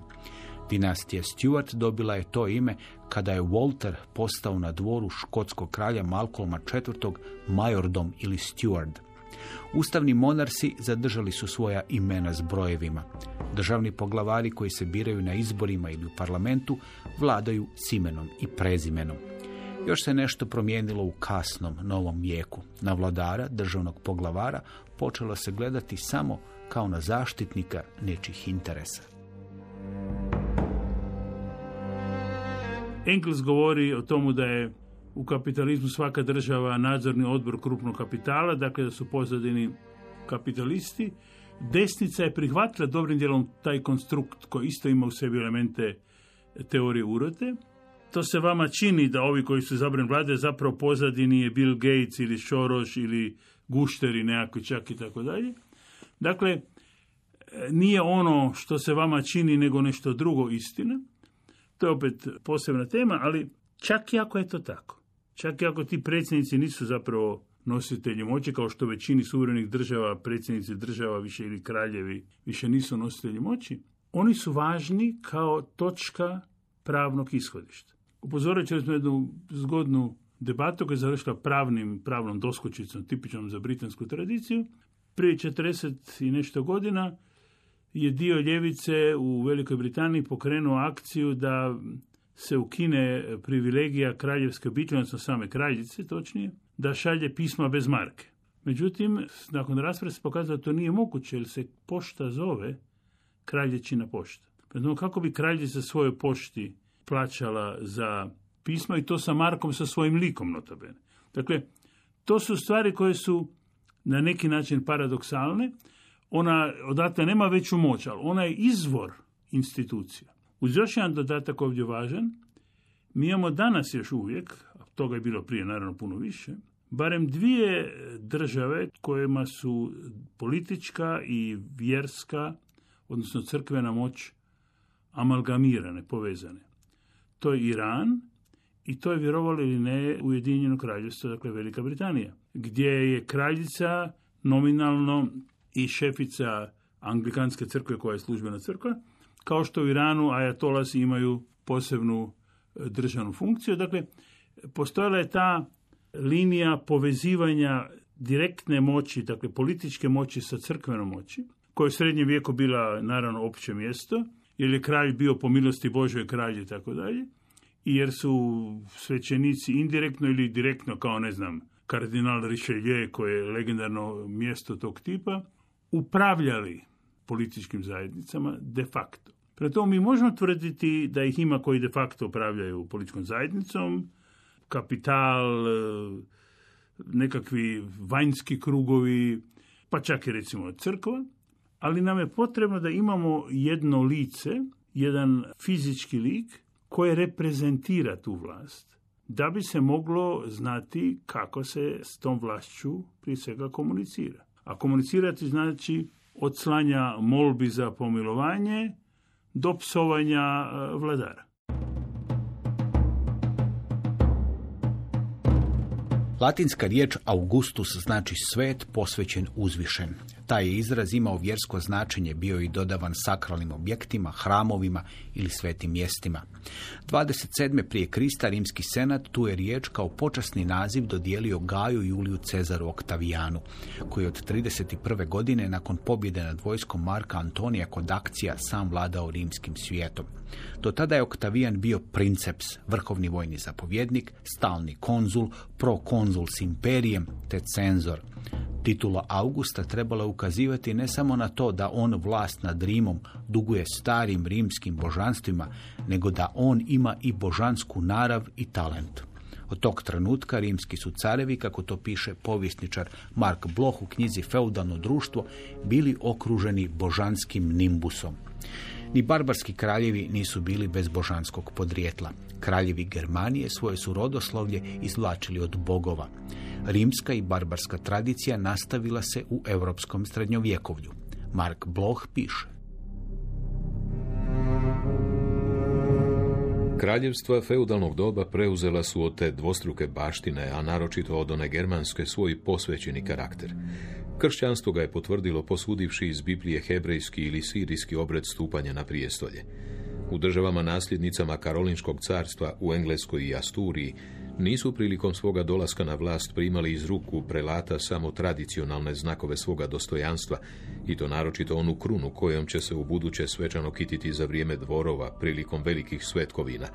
Dinastija Stuart dobila je to ime kada je Walter postao na dvoru škotskog kralja Malcolma IV. majordom ili steward. Ustavni monarsi zadržali su svoja imena s brojevima. Državni poglavari koji se biraju na izborima ili u parlamentu vladaju s imenom i prezimenom. Još se nešto promijenilo u kasnom novom vijeku. Na vladara, državnog poglavara, počelo se gledati samo kao na zaštitnika nečih interesa. Engels govori o tomu da je u kapitalizmu svaka država nadzorni odbor krupnog kapitala, dakle da su pozadini kapitalisti. Desnica je prihvatila dobrim dijelom taj konstrukt koji isto ima u sebi elemente teorije urote. To se vama čini da ovi koji su izabrani vlade zapravo pozadini je Bill Gates ili Soros ili gušteri nekakvi čak i tako dalje. Dakle, nije ono što se vama čini nego nešto drugo istina. To je opet posebna tema, ali čak i ako je to tako. Čak i ako ti predsjednici nisu zapravo nositelji moći, kao što većini suverenih država, predsjednici država više ili kraljevi više nisu nositelji moći, oni su važni kao točka pravnog ishodišta. Upozorit ću smo jednu zgodnu debatu koja je završila pravnim, pravnom doskočicom, tipičnom za britansku tradiciju. Prije 40 i nešto godina je dio ljevice u Velikoj Britaniji pokrenuo akciju da se ukine privilegija kraljevske obitelji, odnosno same kraljice, točnije, da šalje pisma bez marke. Međutim, nakon rasprave se pokazalo da to nije moguće, jer se pošta zove kraljećina pošta. Prema kako bi kraljica svojoj pošti plaćala za pismo i to sa Markom sa svojim likom notabene. Dakle, to su stvari koje su na neki način paradoksalne. Ona odatle nema veću moć, ali ona je izvor institucija. Uz još jedan dodatak ovdje važan, mi imamo danas još uvijek, a toga je bilo prije naravno puno više, barem dvije države kojima su politička i vjerska, odnosno crkvena moć amalgamirane, povezane. To je Iran i to je vjerovali ili ne Ujedinjeno kraljevstvo, dakle Velika Britanija, gdje je kraljica nominalno i šefica anglikanske crkve koja je službena crkva, kao što u Iranu ajatolasi imaju posebnu e, državnu funkciju. Dakle, postojala je ta linija povezivanja direktne moći, dakle političke moći sa crkvenom moći, koja je u srednjem vijeku bila naravno opće mjesto, jer je kralj bio po milosti Božoj kralj i tako dalje, i jer su svećenici indirektno ili direktno, kao ne znam, kardinal Richelieu, koje je legendarno mjesto tog tipa, upravljali političkim zajednicama de facto. Prema tome mi možemo tvrditi da ih ima koji de facto upravljaju političkom zajednicom, kapital, nekakvi vanjski krugovi, pa čak i recimo crkva, ali nam je potrebno da imamo jedno lice, jedan fizički lik koje reprezentira tu vlast, da bi se moglo znati kako se s tom vlašću prije svega komunicira. A komunicirati znači od slanja molbi za pomilovanje do psovanja e, vladara. Latinska riječ Augustus znači svet posvećen uzvišen. Taj je izraz imao vjersko značenje, bio i dodavan sakralnim objektima, hramovima ili svetim mjestima. 27. prije Krista rimski senat tu je riječ kao počasni naziv dodijelio Gaju Juliju Cezaru Oktavijanu, koji od 31. godine nakon pobjede nad vojskom Marka Antonija kod akcija sam vladao rimskim svijetom. Do tada je Oktavijan bio princeps, vrhovni vojni zapovjednik, stalni konzul, prokonzul s imperijem te cenzor. Titula Augusta trebala ukazivati ne samo na to da on vlast nad Rimom duguje starim rimskim božanstvima, nego da on ima i božansku narav i talent. Od tog trenutka rimski su carevi, kako to piše povjesničar Mark Bloch u knjizi Feudalno društvo, bili okruženi božanskim nimbusom. Ni barbarski kraljevi nisu bili bez božanskog podrijetla. Kraljevi Germanije svoje su rodoslovlje izvlačili od bogova. Rimska i barbarska tradicija nastavila se u europskom srednjovjekovlju. Mark Bloch piše. Kraljevstva feudalnog doba preuzela su od te dvostruke baštine, a naročito od one germanske svoj posvećeni karakter. Kršćanstvo ga je potvrdilo posudivši iz Biblije hebrejski ili sirijski obred stupanja na prijestolje. U državama nasljednicama Karolinskog carstva u Engleskoj i Asturiji nisu prilikom svoga dolaska na vlast primali iz ruku prelata samo tradicionalne znakove svoga dostojanstva i to naročito onu krunu kojom će se u buduće svečano kititi za vrijeme dvorova prilikom velikih svetkovina,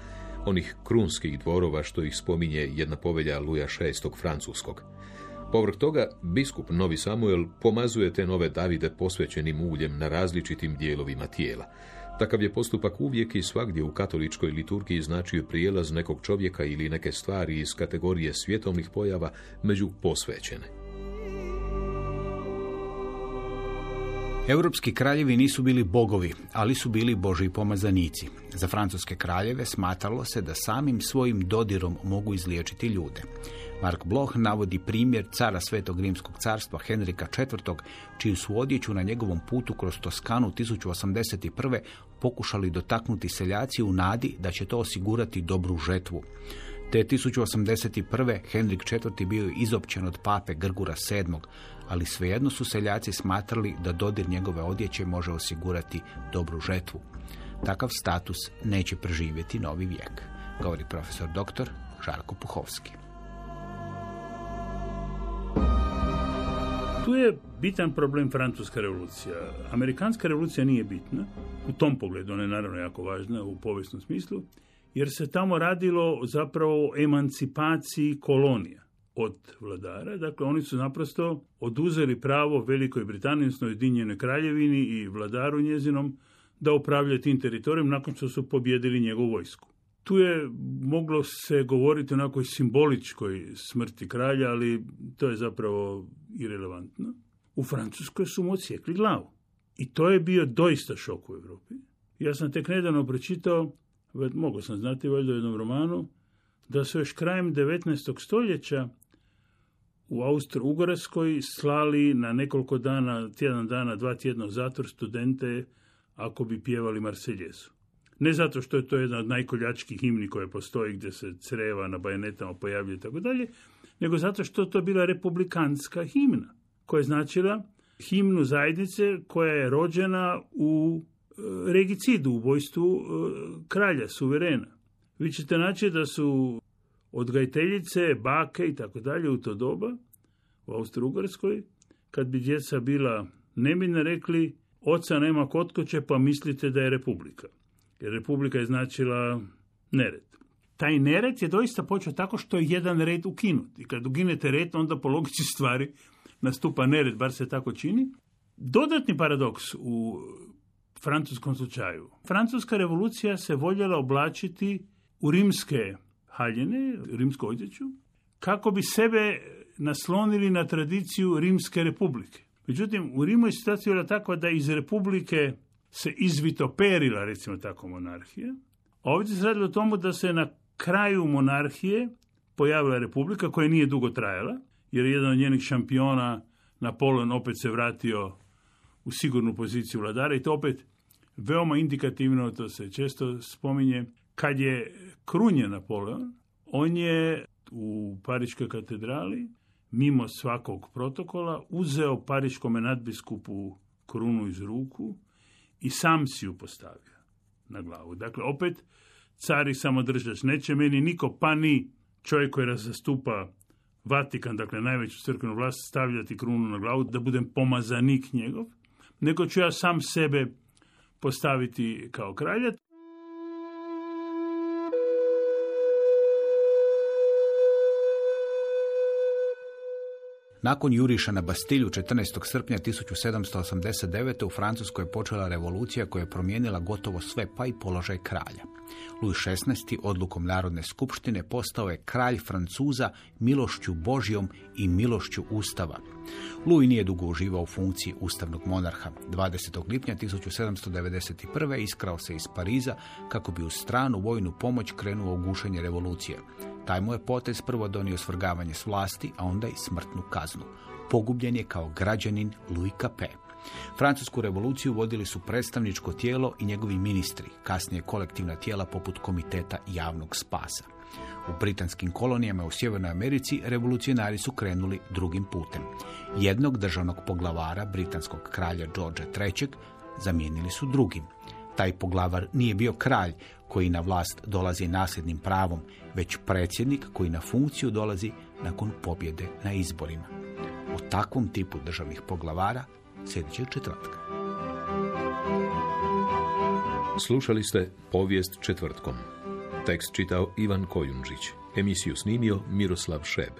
onih krunskih dvorova što ih spominje jedna povelja Luja VI. francuskog. Povrh toga, biskup Novi Samuel pomazuje te nove Davide posvećenim uljem na različitim dijelovima tijela. Takav je postupak uvijek i svagdje u katoličkoj liturgiji značio prijelaz nekog čovjeka ili neke stvari iz kategorije svjetovnih pojava među posvećene. Europski kraljevi nisu bili bogovi, ali su bili božji pomazanici. Za francuske kraljeve smatralo se da samim svojim dodirom mogu izliječiti ljude. Mark Bloch navodi primjer cara Svetog Rimskog carstva Henrika IV, čiju su odjeću na njegovom putu kroz Toskanu 1081. pokušali dotaknuti seljaci u nadi da će to osigurati dobru žetvu. Te 1081. Henrik IV. bio je izopćen od pape Grgura VII, ali svejedno su seljaci smatrali da dodir njegove odjeće može osigurati dobru žetvu. Takav status neće preživjeti novi vijek, govori profesor dr. Žarko Puhovski. Tu je bitan problem francuska revolucija. Amerikanska revolucija nije bitna, u tom pogledu ona je naravno jako važna u povijesnom smislu, jer se tamo radilo zapravo o emancipaciji kolonija od vladara. Dakle, oni su naprosto oduzeli pravo Velikoj Britaniji, odnosno Ujedinjenoj kraljevini i vladaru njezinom da upravljaju tim teritorijom nakon što su pobjedili njegovu vojsku. Tu je moglo se govoriti o nekoj simboličkoj smrti kralja, ali to je zapravo irelevantno. U Francuskoj su mu odsjekli glavu. I to je bio doista šok u Europi. Ja sam tek nedavno pročitao, mogu sam znati valjda u jednom romanu, da su još krajem 19. stoljeća u Austro-Ugarskoj slali na nekoliko dana, tjedan dana, dva tjedna zatvor studente ako bi pjevali Marseljezu. Ne zato što je to jedna od najkoljačkih himni koje postoji gdje se creva na bajonetama pojavljuje i tako dalje, nego zato što to bila republikanska himna koja je značila himnu zajednice koja je rođena u e, regicidu, u e, kralja, suverena. Vi ćete naći da su odgajiteljice, bake i tako dalje u to doba u Austro-Ugarskoj, kad bi djeca bila nemine rekli, oca nema kod koće pa mislite da je republika. Jer republika je značila nered. Taj nered je doista počeo tako što je jedan red ukinut. I kad uginete red, onda po logici stvari nastupa nered, bar se tako čini. Dodatni paradoks u francuskom slučaju. Francuska revolucija se voljela oblačiti u rimske haljine, rimsku odjeću, kako bi sebe naslonili na tradiciju Rimske republike. Međutim, u Rimu je situacija bila takva da iz republike se izvitoperila, recimo tako, monarhija. Ovdje se radilo o tomu da se na kraju monarhije pojavila republika koja nije dugo trajala, jer jedan od njenih šampiona, Napoleon, opet se vratio u sigurnu poziciju vladara i to opet veoma indikativno, to se često spominje, kad je krunjen Napoleon, on je u Pariškoj katedrali, mimo svakog protokola, uzeo pariškome nadbiskupu krunu iz ruku i sam si ju postavio na glavu. Dakle, opet, cari samodržač, neće meni niko, pa ni čovjek koji zastupa Vatikan, dakle najveću crkvenu vlast, stavljati krunu na glavu, da budem pomazanik njegov, nego ću ja sam sebe postaviti kao kralja. Nakon juriša na Bastilju 14. srpnja 1789. u Francuskoj je počela revolucija koja je promijenila gotovo sve, pa i položaj kralja. Louis XVI. odlukom Narodne skupštine postao je kralj Francuza milošću Božjom i milošću Ustava. Louis nije dugo uživao u funkciji ustavnog monarha. 20. lipnja 1791. iskrao se iz Pariza kako bi u stranu vojnu pomoć krenuo u gušenje revolucije. Taj mu je potez prvo donio svrgavanje s vlasti, a onda i smrtnu kaznu. Pogubljen je kao građanin Louis Capet. Francusku revoluciju vodili su predstavničko tijelo i njegovi ministri, kasnije kolektivna tijela poput Komiteta javnog spasa. U britanskim kolonijama u Sjevernoj Americi revolucionari su krenuli drugim putem. Jednog državnog poglavara, britanskog kralja Georgea III. zamijenili su drugim. Taj poglavar nije bio kralj koji na vlast dolazi nasljednim pravom, već predsjednik koji na funkciju dolazi nakon pobjede na izborima. O takvom tipu državnih poglavara sljedećeg četvrtka. Slušali ste povijest četvrtkom. Tekst čitao Ivan Kojundžić. Emisiju snimio Miroslav Šeb.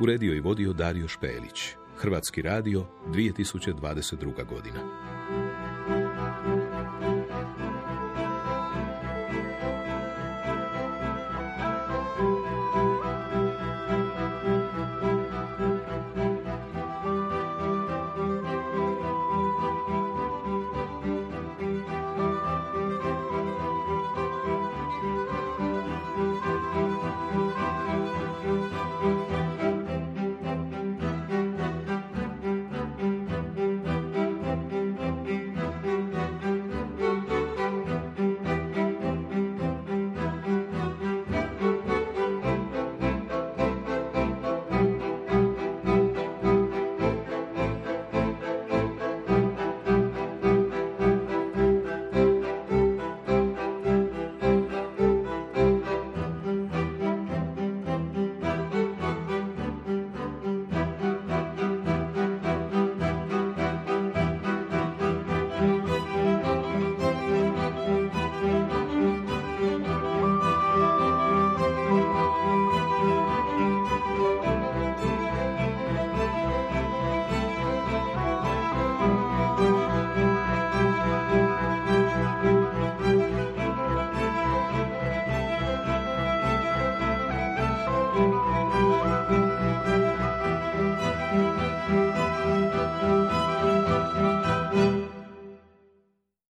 Uredio i vodio Dario Špelić. Hrvatski radio 2022. godina.